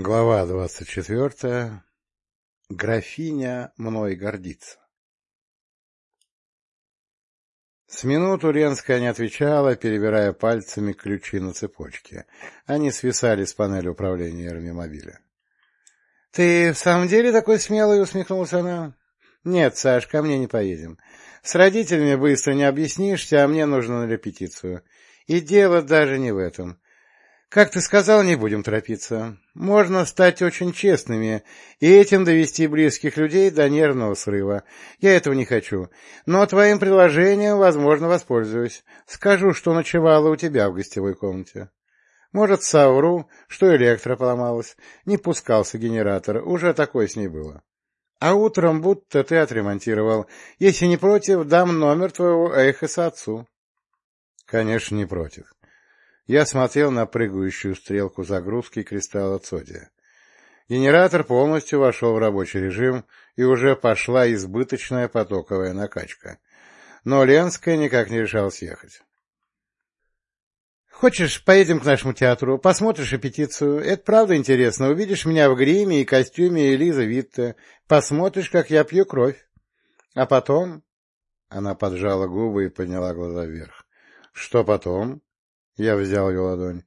Глава двадцать четвертая. Графиня мной гордится. С минуту Ленская не отвечала, перебирая пальцами ключи на цепочке. Они свисали с панели управления эрмимобиля. — Ты в самом деле такой смелый? — усмехнулась она. — Нет, Саш, ко мне не поедем. С родителями быстро не объяснишься, а мне нужно на репетицию. И дело даже не в этом. Как ты сказал, не будем торопиться. Можно стать очень честными и этим довести близких людей до нервного срыва. Я этого не хочу. Но твоим предложением, возможно, воспользуюсь. Скажу, что ночевала у тебя в гостевой комнате. Может, совру, что электро поломалась. Не пускался генератор. Уже такое с ней было. А утром будто ты отремонтировал. Если не против, дам номер твоего Эйхеса отцу. Конечно, не против. Я смотрел на прыгающую стрелку загрузки кристалла цодия. Генератор полностью вошел в рабочий режим, и уже пошла избыточная потоковая накачка. Но Ленская никак не решалась ехать. «Хочешь, поедем к нашему театру, посмотришь репетицию? Это правда интересно. Увидишь меня в гриме и костюме Элизы Витте. Посмотришь, как я пью кровь. А потом...» Она поджала губы и подняла глаза вверх. «Что потом?» Я взял ее ладонь.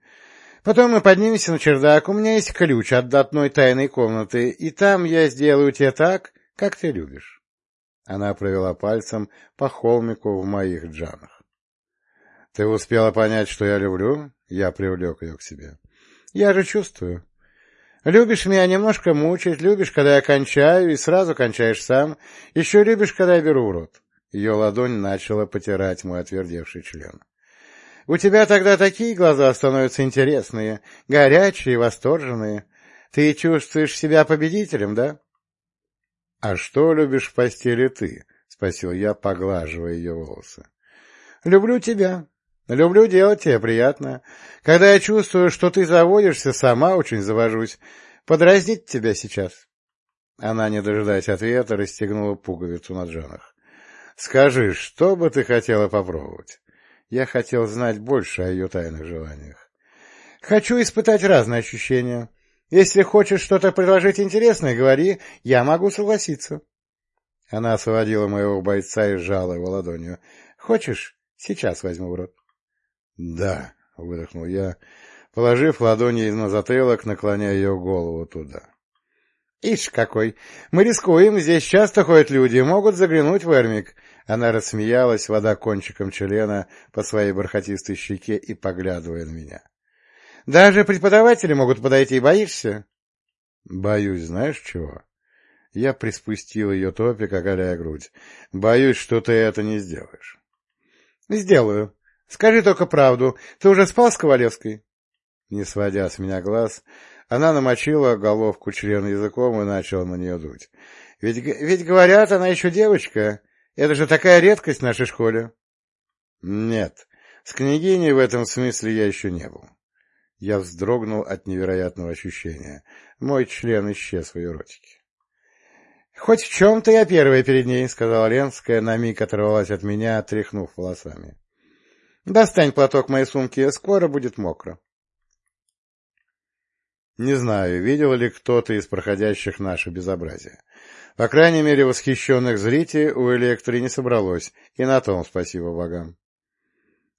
Потом мы поднимемся на чердак. У меня есть ключ от дотной тайной комнаты, и там я сделаю тебе так, как ты любишь. Она провела пальцем по холмику в моих джанах. — Ты успела понять, что я люблю? Я привлек ее к себе. — Я же чувствую. Любишь меня немножко мучить, любишь, когда я кончаю, и сразу кончаешь сам. Еще любишь, когда я беру в рот. Ее ладонь начала потирать мой отвердевший член. У тебя тогда такие глаза становятся интересные, горячие, восторженные. Ты чувствуешь себя победителем, да? — А что любишь в постели ты? — спросил я, поглаживая ее волосы. — Люблю тебя. Люблю делать тебе приятно. Когда я чувствую, что ты заводишься, сама очень завожусь. Подразнить тебя сейчас. Она, не дожидаясь ответа, расстегнула пуговицу на джанах. — Скажи, что бы ты хотела попробовать? Я хотел знать больше о ее тайных желаниях. «Хочу испытать разные ощущения. Если хочешь что-то предложить интересное, говори, я могу согласиться». Она освободила моего бойца и сжала его ладонью. «Хочешь? Сейчас возьму в рот». «Да», — выдохнул я, положив ладони на затылок, наклоняя ее голову туда. «Ишь какой! Мы рискуем, здесь часто ходят люди, могут заглянуть в Эрмик. Она рассмеялась, вода кончиком члена по своей бархатистой щеке и поглядывая на меня. — Даже преподаватели могут подойти, боишься? — Боюсь, знаешь чего? Я приспустил ее топик, оголяя грудь. — Боюсь, что ты это не сделаешь. — Сделаю. Скажи только правду. Ты уже спал с Ковалевской? Не сводя с меня глаз, она намочила головку члена языком и начала на нее дуть. Ведь, ведь говорят, она еще девочка. Это же такая редкость в нашей школе. Нет, с княгиней в этом смысле я еще не был. Я вздрогнул от невероятного ощущения. Мой член исчез в ее ротике. — Хоть в чем-то я первая перед ней, — сказала Ленская, на миг оторвалась от меня, тряхнув волосами. — Достань платок моей сумки, скоро будет мокро. Не знаю, видел ли кто-то из проходящих наше безобразие. По крайней мере, восхищенных зрителей у Электри не собралось, и на том спасибо богам.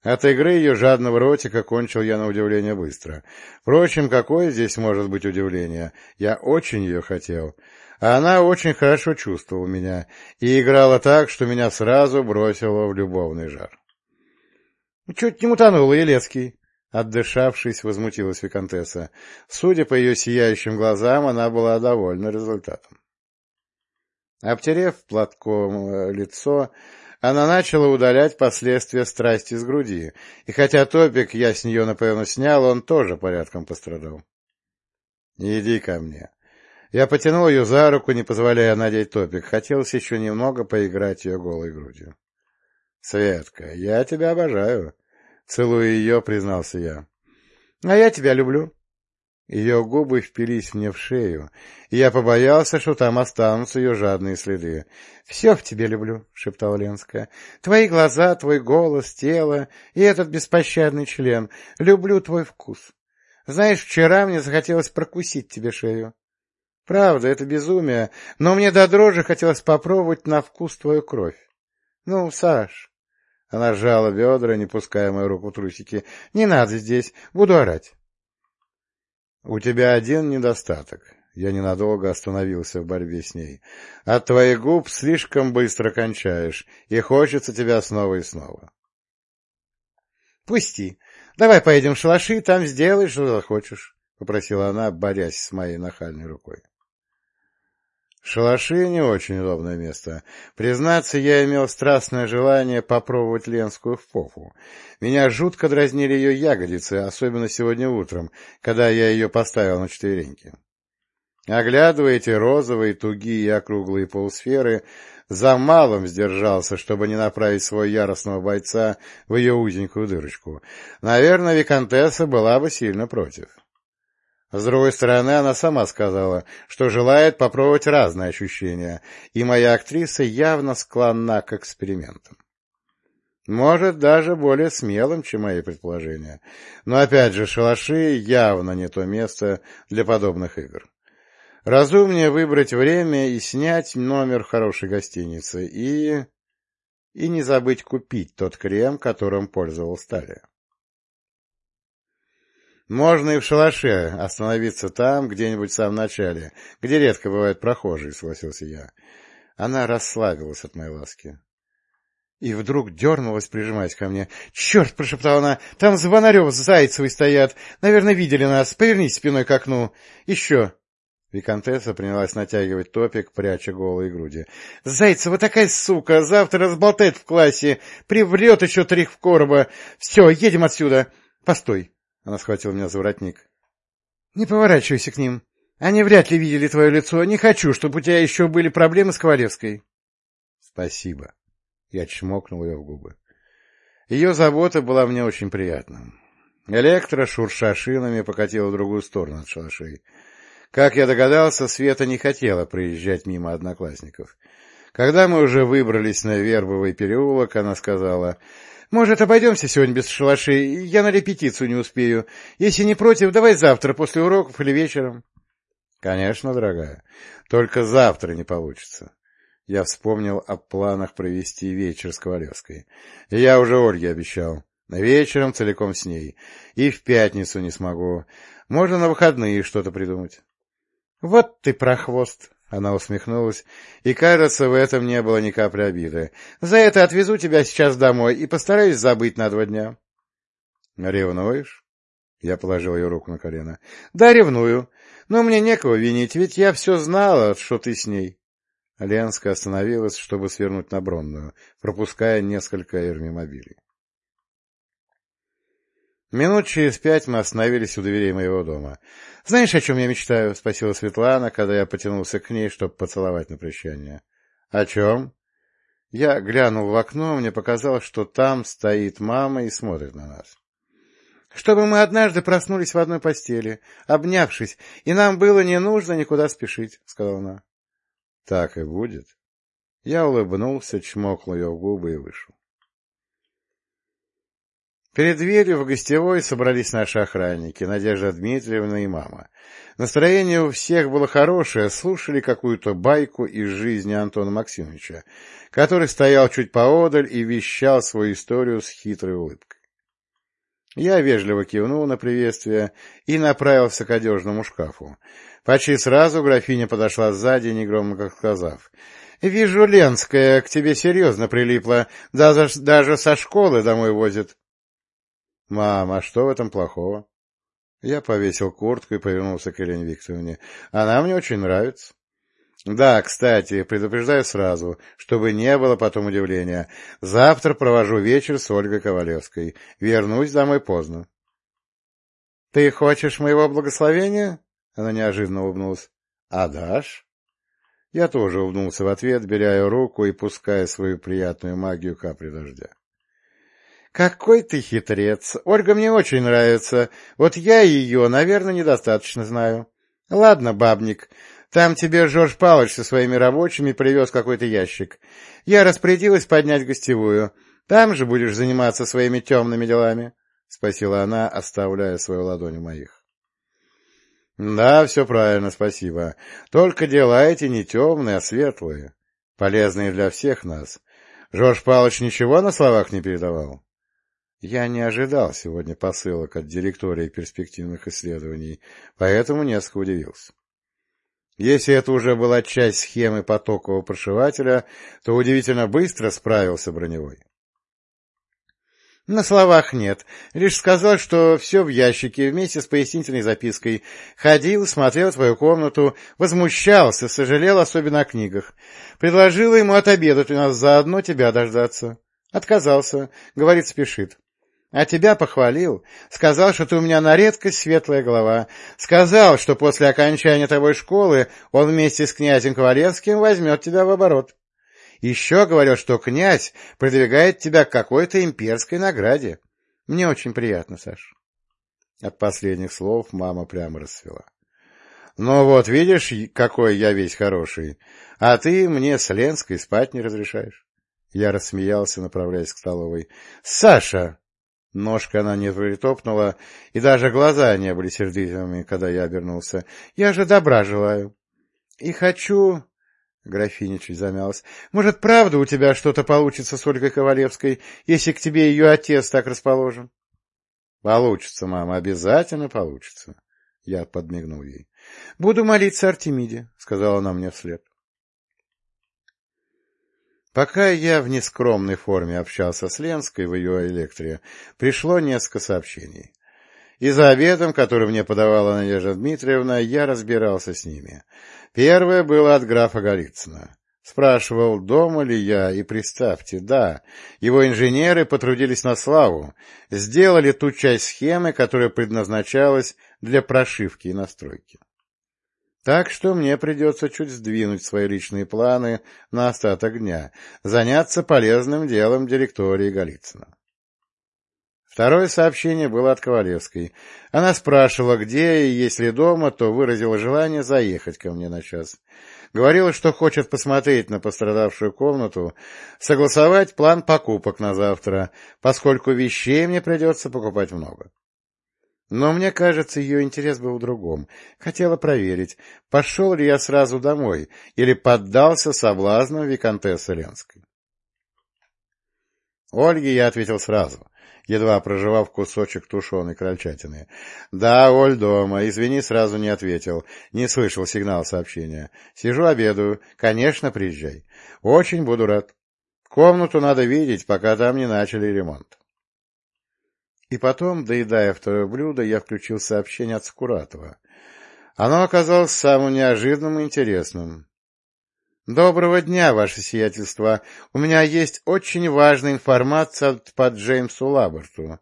От игры ее жадного ротика кончил я на удивление быстро. Впрочем, какое здесь может быть удивление? Я очень ее хотел. А она очень хорошо чувствовала меня и играла так, что меня сразу бросило в любовный жар. — Чуть не мутанул, Елецкий. Отдышавшись, возмутилась Викантесса. Судя по ее сияющим глазам, она была довольна результатом. Обтерев платком э, лицо, она начала удалять последствия страсти с груди, и хотя топик я с нее, напевно, снял, он тоже порядком пострадал. — Иди ко мне. Я потянул ее за руку, не позволяя надеть топик. Хотелось еще немного поиграть ее голой грудью. — Светка, я тебя обожаю. Целуя ее, признался я. — А я тебя люблю. Ее губы впились мне в шею, и я побоялся, что там останутся ее жадные следы. — Все в тебе люблю, — шептала Ленская. — Твои глаза, твой голос, тело и этот беспощадный член. Люблю твой вкус. Знаешь, вчера мне захотелось прокусить тебе шею. Правда, это безумие, но мне до дрожи хотелось попробовать на вкус твою кровь. Ну, Саш... Она сжала бедра, не пуская мою руку трусики. — Не надо здесь, буду орать. — У тебя один недостаток. Я ненадолго остановился в борьбе с ней. От твоих губ слишком быстро кончаешь, и хочется тебя снова и снова. — Пусти. Давай поедем в шалаши, там сделай, что захочешь, — попросила она, борясь с моей нахальной рукой. Шалаши — не очень удобное место. Признаться, я имел страстное желание попробовать Ленскую в попу. Меня жутко дразнили ее ягодицы, особенно сегодня утром, когда я ее поставил на четвереньки. Оглядывая эти розовые, тугие и округлые полусферы, за малым сдержался, чтобы не направить своего яростного бойца в ее узенькую дырочку. Наверное, Викантесса была бы сильно против. С другой стороны, она сама сказала, что желает попробовать разные ощущения, и моя актриса явно склонна к экспериментам. Может, даже более смелым, чем мои предположения. Но опять же, шалаши явно не то место для подобных игр. Разумнее выбрать время и снять номер хорошей гостинице, и... и не забыть купить тот крем, которым пользовался Талия. Можно и в шалаше остановиться там, где-нибудь в самом начале, где редко бывают прохожие, — согласился я. Она расслабилась от моей ласки. И вдруг дернулась, прижимаясь ко мне. — Черт! — прошептала она. — Там Звонарев с Зайцевой стоят. Наверное, видели нас. Повернись спиной к окну. Еще. Викантесса принялась натягивать топик, пряча голые груди. — Зайцева такая сука! Завтра разболтает в классе. Приврет еще трих в короба. Все, едем отсюда. Постой. Она схватила меня за воротник. — Не поворачивайся к ним. Они вряд ли видели твое лицо. Не хочу, чтобы у тебя еще были проблемы с Ковалевской. — Спасибо. Я чмокнул ее в губы. Ее забота была мне очень приятна. Электро, шурша шинами, покатила в другую сторону от шалашей. Как я догадался, Света не хотела проезжать мимо одноклассников. Когда мы уже выбрались на Вербовый переулок, она сказала, может, обойдемся сегодня без шалашей? Я на репетицию не успею. Если не против, давай завтра, после уроков или вечером. — Конечно, дорогая. Только завтра не получится. Я вспомнил о планах провести вечер с Ковалевской. Я уже Ольге обещал. Вечером целиком с ней. И в пятницу не смогу. Можно на выходные что-то придумать. — Вот ты прохвост! Она усмехнулась, и, кажется, в этом не было ни капли обиды. «За это отвезу тебя сейчас домой и постараюсь забыть на два дня». «Ревнуешь?» Я положил ее руку на колено. «Да, ревную. Но мне некого винить, ведь я все знала, что ты с ней». Ленская остановилась, чтобы свернуть на Бронную, пропуская несколько эрмимобилей. Минут через пять мы остановились у дверей моего дома. — Знаешь, о чем я мечтаю? — спросила Светлана, когда я потянулся к ней, чтобы поцеловать на прощание. — О чем? Я глянул в окно, мне показалось, что там стоит мама и смотрит на нас. — Чтобы мы однажды проснулись в одной постели, обнявшись, и нам было не нужно никуда спешить, — сказала она. — Так и будет. Я улыбнулся, чмокнул ее в губы и вышел. Перед дверью в гостевой собрались наши охранники, Надежда Дмитриевна и мама. Настроение у всех было хорошее, слушали какую-то байку из жизни Антона Максимовича, который стоял чуть поодаль и вещал свою историю с хитрой улыбкой. Я вежливо кивнул на приветствие и направился к одежному шкафу. Почти сразу графиня подошла сзади, негромко сказав, — Вижу, Ленская к тебе серьезно прилипла, даже, даже со школы домой возит. — Мам, а что в этом плохого? Я повесил куртку и повернулся к Елене Викторовне. Она мне очень нравится. Да, кстати, предупреждаю сразу, чтобы не было потом удивления. Завтра провожу вечер с Ольгой Ковалевской. Вернусь домой поздно. — Ты хочешь моего благословения? Она неожиданно улыбнулась. — А дашь? Я тоже улыбнулся в ответ, беря ее руку и пуская свою приятную магию капли дождя. «Какой ты хитрец! Ольга мне очень нравится. Вот я ее, наверное, недостаточно знаю. Ладно, бабник, там тебе Жорж Павлович со своими рабочими привез какой-то ящик. Я распорядилась поднять гостевую. Там же будешь заниматься своими темными делами», — спросила она, оставляя свою ладонь в моих. — Да, все правильно, спасибо. Только дела эти не темные, а светлые, полезные для всех нас. Жорж Павлович ничего на словах не передавал? Я не ожидал сегодня посылок от директории перспективных исследований, поэтому несколько удивился. Если это уже была часть схемы потокового прошивателя, то удивительно быстро справился броневой. На словах нет. Лишь сказал, что все в ящике вместе с пояснительной запиской. Ходил, смотрел твою комнату, возмущался, сожалел особенно о книгах. Предложила ему отобедать у нас заодно тебя дождаться. Отказался. Говорит, спешит. А тебя похвалил. Сказал, что ты у меня на редкость светлая голова. Сказал, что после окончания твоей школы он вместе с князем Ковалевским возьмет тебя в оборот. Еще говорил, что князь продвигает тебя к какой-то имперской награде. Мне очень приятно, Саш. От последних слов мама прямо расцвела. Ну вот, видишь, какой я весь хороший. А ты мне с Ленской спать не разрешаешь. Я рассмеялся, направляясь к столовой. — Саша! Ножка она не притопнула, и даже глаза не были сердитыми, когда я обернулся. — Я же добра желаю. — И хочу... Графиня чуть замялась. — Может, правда у тебя что-то получится с Ольгой Ковалевской, если к тебе ее отец так расположен? — Получится, мама, обязательно получится. Я подмигнул ей. — Буду молиться Артемиде, — сказала она мне вслед. Пока я в нескромной форме общался с Ленской в ее электре, пришло несколько сообщений. И за обедом, который мне подавала Надежда Дмитриевна, я разбирался с ними. Первое было от графа Голицына. Спрашивал, дома ли я, и представьте, да, его инженеры потрудились на славу, сделали ту часть схемы, которая предназначалась для прошивки и настройки. Так что мне придется чуть сдвинуть свои личные планы на остаток дня, заняться полезным делом директории Голицына. Второе сообщение было от Ковалевской. Она спрашивала, где, и если дома, то выразила желание заехать ко мне на час. Говорила, что хочет посмотреть на пострадавшую комнату, согласовать план покупок на завтра, поскольку вещей мне придется покупать много. Но мне кажется, ее интерес был в другом. Хотела проверить, пошел ли я сразу домой или поддался соблазнам виконтессы Ленской. Ольге я ответил сразу, едва проживав кусочек тушеной крольчатины. — Да, Оль, дома. Извини, сразу не ответил. Не слышал сигнал сообщения. Сижу, обедаю. Конечно, приезжай. Очень буду рад. Комнату надо видеть, пока там не начали ремонт. И потом, доедая второе блюдо, я включил сообщение от Скуратова. Оно оказалось самым неожиданным и интересным. «Доброго дня, ваше сиятельство. У меня есть очень важная информация по Джеймсу Лаборту.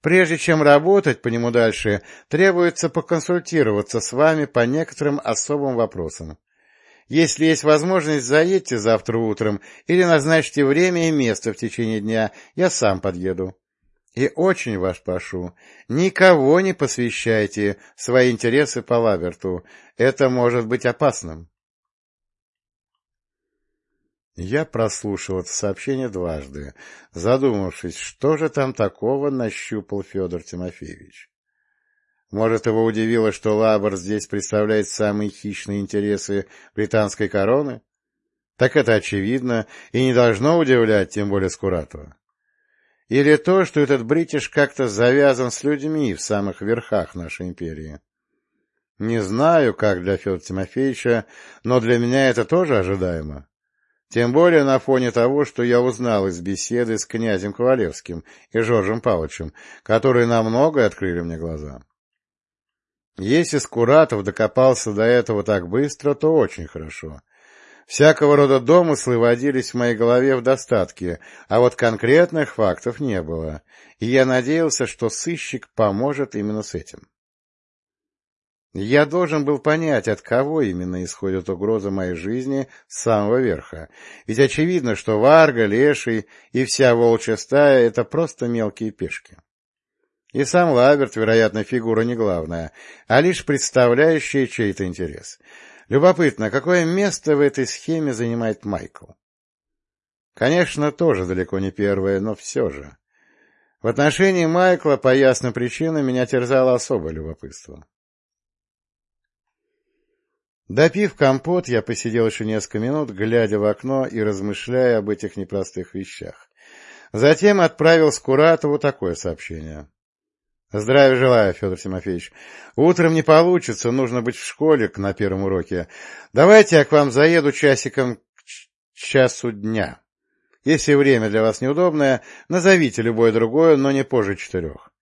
Прежде чем работать по нему дальше, требуется поконсультироваться с вами по некоторым особым вопросам. Если есть возможность, заедьте завтра утром или назначьте время и место в течение дня, я сам подъеду. И очень вас прошу, никого не посвящайте свои интересы по Лаверту. Это может быть опасным. Я прослушал это сообщение дважды, задумавшись, что же там такого нащупал Федор Тимофеевич. Может, его удивило, что Лабор здесь представляет самые хищные интересы британской короны? Так это очевидно и не должно удивлять, тем более Скуратова. Или то, что этот бритиш как-то завязан с людьми в самых верхах нашей империи? Не знаю, как для Федора Тимофеевича, но для меня это тоже ожидаемо. Тем более на фоне того, что я узнал из беседы с князем Ковалевским и Жоржем Павловичем, которые на многое открыли мне глаза. Если Скуратов докопался до этого так быстро, то очень хорошо. Всякого рода домыслы водились в моей голове в достатке, а вот конкретных фактов не было, и я надеялся, что сыщик поможет именно с этим. Я должен был понять, от кого именно исходит угроза моей жизни с самого верха, ведь очевидно, что Варга, Леший и вся волчья стая — это просто мелкие пешки. И сам Лаверт, вероятно, фигура не главная, а лишь представляющая чей-то интерес — Любопытно, какое место в этой схеме занимает Майкл? Конечно, тоже далеко не первое, но все же. В отношении Майкла по ясным причинам меня терзало особое любопытство. Допив компот, я посидел еще несколько минут, глядя в окно и размышляя об этих непростых вещах. Затем отправил Скуратову такое сообщение. Здравия желаю, Федор Тимофеевич. Утром не получится, нужно быть в школе на первом уроке. Давайте я к вам заеду часиком к часу дня. Если время для вас неудобное, назовите любое другое, но не позже четырех.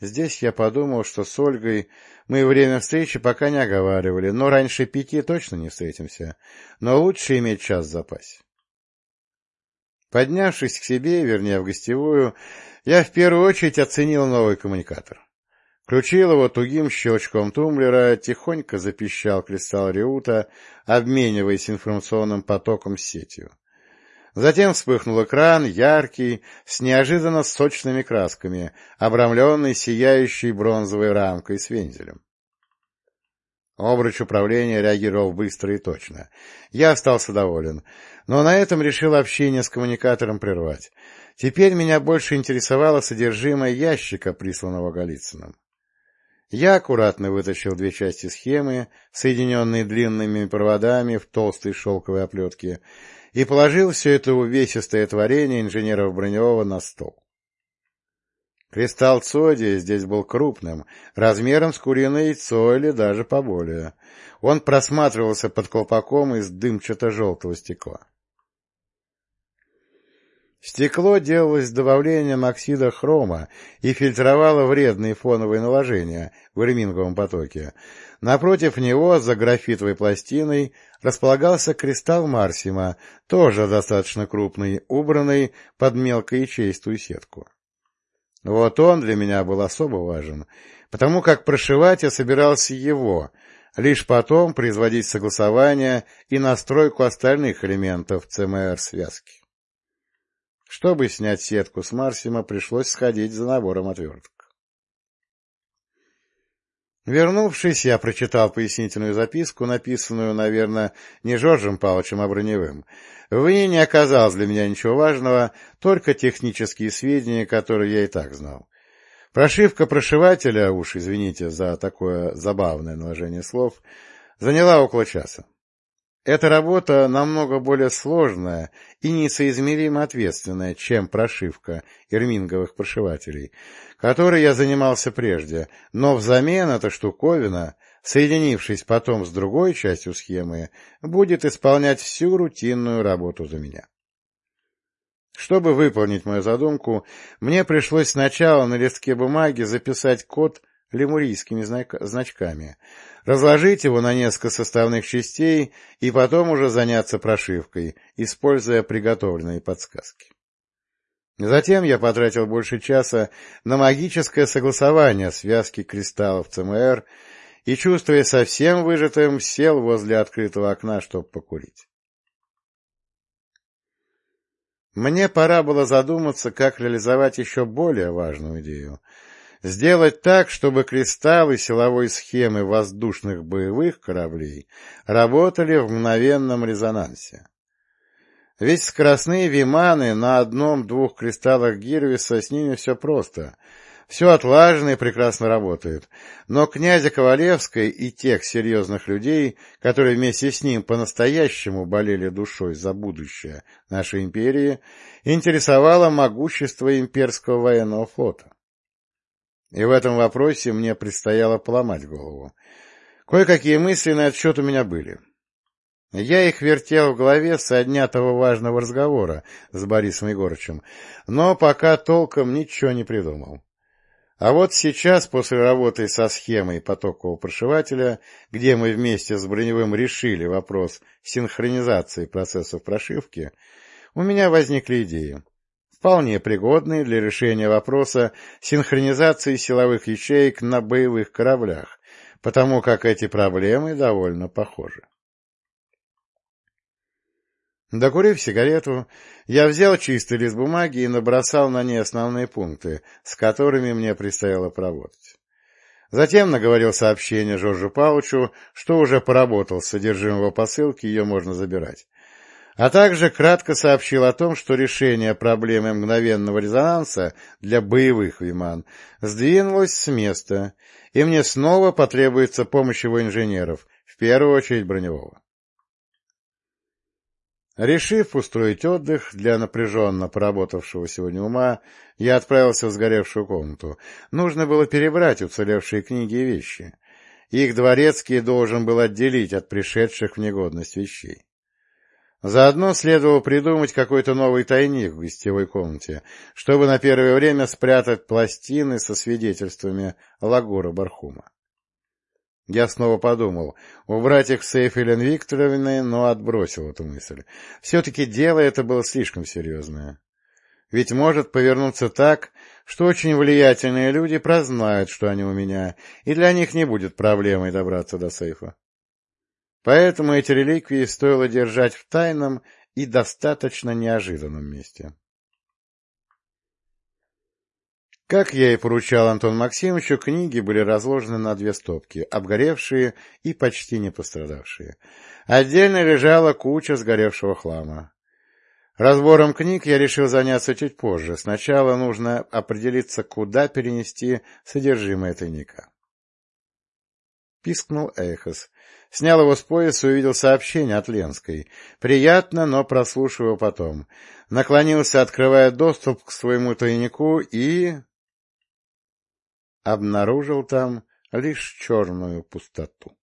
Здесь я подумал, что с Ольгой мы время встречи пока не оговаривали, но раньше пяти точно не встретимся. Но лучше иметь час в запасе. Поднявшись к себе, вернее, в гостевую, я в первую очередь оценил новый коммуникатор. Включил его тугим щелчком тумблера, тихонько запищал кристалл Реута, обмениваясь информационным потоком с сетью. Затем вспыхнул экран, яркий, с неожиданно сочными красками, обрамленный сияющей бронзовой рамкой с вензелем. Обруч управления реагировал быстро и точно. Я остался доволен, но на этом решил общение с коммуникатором прервать. Теперь меня больше интересовало содержимое ящика, присланного Голицыным. Я аккуратно вытащил две части схемы, соединенные длинными проводами в толстой шелковой оплетке, и положил все это увесистое творение инженеров Броневого на стол. Кристалл цодия здесь был крупным, размером с куриное яйцо или даже поболее. Он просматривался под колпаком из дымчато-желтого стекла. Стекло делалось с добавлением оксида хрома и фильтровало вредные фоновые наложения в эрминговом потоке. Напротив него, за графитовой пластиной, располагался кристалл Марсима, тоже достаточно крупный, убранный под мелкоячеистую сетку. Вот он для меня был особо важен, потому как прошивать я собирался его, лишь потом производить согласование и настройку остальных элементов ЦМР-связки. Чтобы снять сетку с Марсима, пришлось сходить за набором отверток. Вернувшись, я прочитал пояснительную записку, написанную, наверное, не Жоржем Павловичем, а Броневым. В ней не оказалось для меня ничего важного, только технические сведения, которые я и так знал. Прошивка прошивателя, уж извините за такое забавное наложение слов, заняла около часа. Эта работа намного более сложная и несоизмеримо ответственная, чем прошивка эрминговых прошивателей, которой я занимался прежде, но взамен эта штуковина, соединившись потом с другой частью схемы, будет исполнять всю рутинную работу за меня. Чтобы выполнить мою задумку, мне пришлось сначала на листке бумаги записать код лемурийскими значками, разложить его на несколько составных частей и потом уже заняться прошивкой, используя приготовленные подсказки. Затем я потратил больше часа на магическое согласование связки кристаллов ЦМР и, чувствуя совсем выжатым, сел возле открытого окна, чтобы покурить. Мне пора было задуматься, как реализовать еще более важную идею — Сделать так, чтобы кристаллы силовой схемы воздушных боевых кораблей работали в мгновенном резонансе. Ведь скоростные виманы на одном-двух кристаллах Гирвиса с ними все просто. Все отлажено и прекрасно работает. Но князя Ковалевской и тех серьезных людей, которые вместе с ним по-настоящему болели душой за будущее нашей империи, интересовало могущество имперского военного флота. И в этом вопросе мне предстояло поломать голову. Кое-какие мысли на этот у меня были. Я их вертел в голове со дня того важного разговора с Борисом Егорычем, но пока толком ничего не придумал. А вот сейчас, после работы со схемой потокового прошивателя, где мы вместе с Броневым решили вопрос синхронизации процессов прошивки, у меня возникли идеи вполне пригодные для решения вопроса синхронизации силовых ячеек на боевых кораблях, потому как эти проблемы довольно похожи. Докурив сигарету, я взял чистый лист бумаги и набросал на ней основные пункты, с которыми мне предстояло поработать. Затем наговорил сообщение Жоржу Паучу, что уже поработал с содержимым его посылки, ее можно забирать. А также кратко сообщил о том, что решение проблемы мгновенного резонанса для боевых Виман сдвинулось с места, и мне снова потребуется помощь его инженеров, в первую очередь броневого. Решив устроить отдых для напряженно поработавшего сегодня ума, я отправился в сгоревшую комнату. Нужно было перебрать уцелевшие книги и вещи. Их дворецкий должен был отделить от пришедших в негодность вещей. Заодно следовало придумать какой-то новый тайник в гостевой комнате, чтобы на первое время спрятать пластины со свидетельствами Лагура Бархума. Я снова подумал, убрать их в сейф Елен Викторовны, но отбросил эту мысль. Все-таки дело это было слишком серьезное. Ведь может повернуться так, что очень влиятельные люди прознают, что они у меня, и для них не будет проблемой добраться до сейфа. Поэтому эти реликвии стоило держать в тайном и достаточно неожиданном месте. Как я и поручал Антон Максимовичу, книги были разложены на две стопки, обгоревшие и почти не пострадавшие. Отдельно лежала куча сгоревшего хлама. Разбором книг я решил заняться чуть позже. Сначала нужно определиться, куда перенести содержимое тайника. Пискнул Эхос. Снял его с пояса и увидел сообщение от Ленской. Приятно, но прослушиваю потом. Наклонился, открывая доступ к своему тайнику и... Обнаружил там лишь черную пустоту.